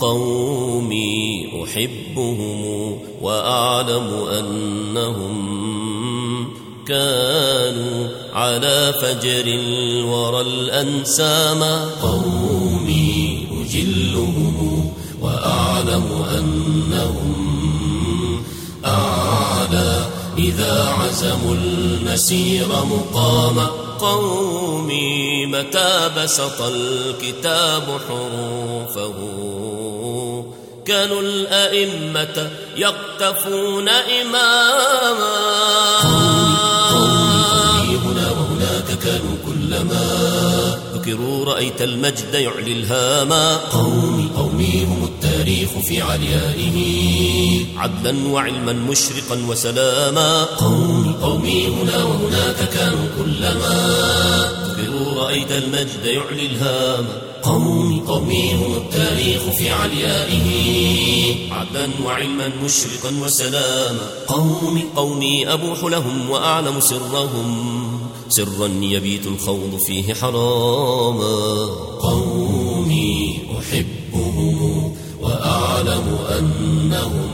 قومي أحبهم وأعلم أنهم كانوا على فجر الورى الأنسام. قومي أجلهم وأعلم أنهم أعلى إذا عزموا المسير مقاما. قومي متى بسط الكتاب حروفه؟ كانوا الأئمة يقتفون إماما. قومي هنا وهناك كانوا كلما ذكروا رأيت المجد يعلي الهاما قومي قومي هم التاريخ في عليائه. عدلا وعلما مشرقا وسلاما. قومي قومي هنا وهناك كانوا كلما ذكروا رأيت المجد يعلي الهاما قومي قومي التاريخ في عليائه. عدلا وعلما مشرقا وسلاما. قومي قومي أبوح لهم وأعلم سرهم. سرا يبيت الخوض فيه حراما. قومي أحبهم وأعلم أنهم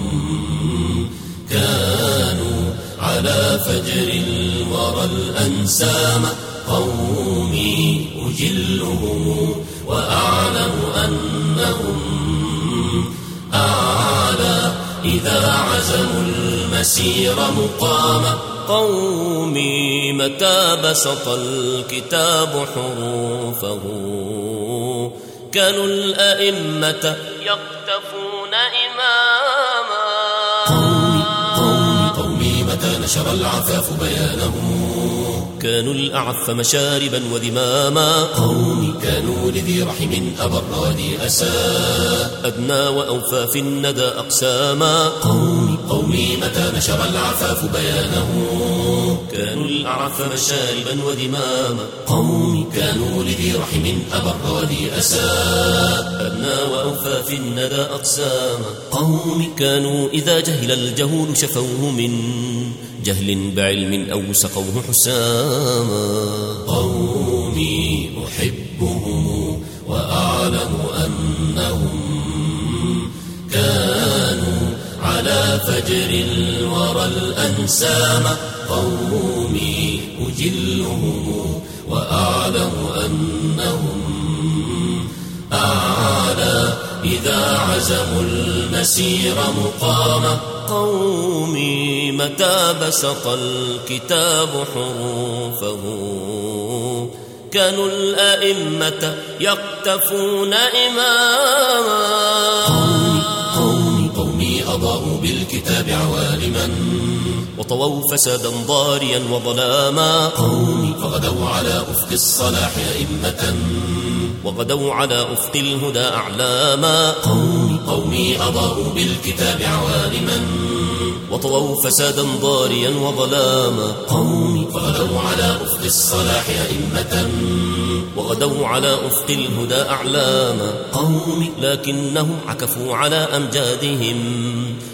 كانوا على فجر الورى الأنسام قومي أجلهم وأعلم أنهم أعلى. إذا عزموا المسير مقاما قومي متى بسط الكتاب حروفه؟ كانوا الأئمة يقتفون نشر العفاف بيانه. كانوا الأعف مشاربا وذماما قومي كانوا لذي رحم أبر أسى. أدنى وأوفى في الندى أقساما. قومي قومي متى نشر العفاف بيانه. كانوا الأعف مشاربا وذماما قومي كانوا لذي رحم أبر أسى. أدنى وأوفى في الندى أقساما. قومي كانوا إذا جهل الجهول شفوه من جهل بعلم أو سقوه حساما. قومي أحبهم وأعلم أنهم كانوا على فجر الورى الأنسام. قومي أجلهم وأعلم أنهم أعلى إذا عزموا المسير مقاما قومي متى بسط الكتاب حروفه. كانوا الأئمة يقتفون إماما. قومي قومي قومي أضاءوا بالكتاب عوالما. وطووا فسادا ضاريا وظلاما. قومي فغدوا على أفق الصلاح أئمة. وغدوا على أفق الهدى أعلاما. قومي قومي أضاءوا بالكتاب عوالما. وطووا فسادا ضاريا وظلاما. قومي فغدوا على أفق الصلاح أئمة. وغدوا على أفق الهدى أعلاما. قومي لكنهم عكفوا على أمجادهم.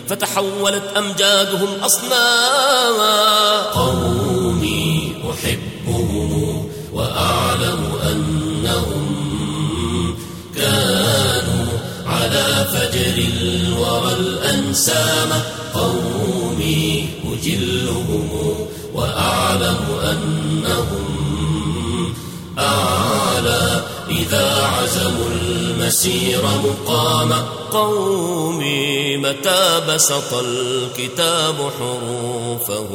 فتحولت أمجادهم أصناما. قومي أحبهم وأعلم أنهم كانوا على فجر الورى الأنسام. أجلهم وأعلم أنهم أعلى. إذا عزموا المسير مقاما قومي متى بسط الكتاب حروفه؟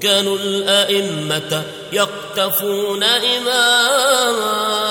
كانوا الأئمة يقتفون إماما.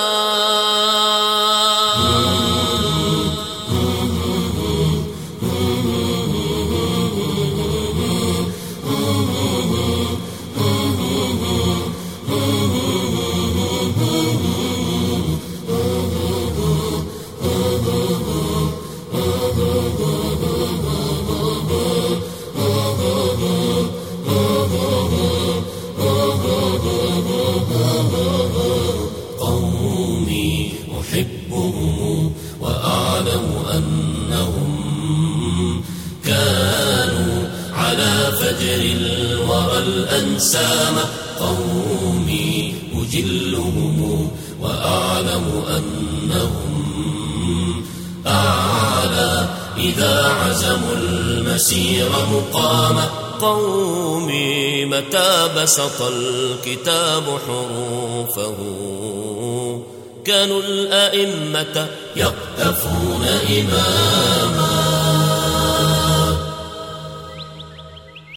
فجر الورى الأنسام قومي أجلهم وأعلم أنهم إذا عزموا المسير مقاما قومي متى بسط الكتاب حروفه؟ كانوا الأئمة يقتفون إماما.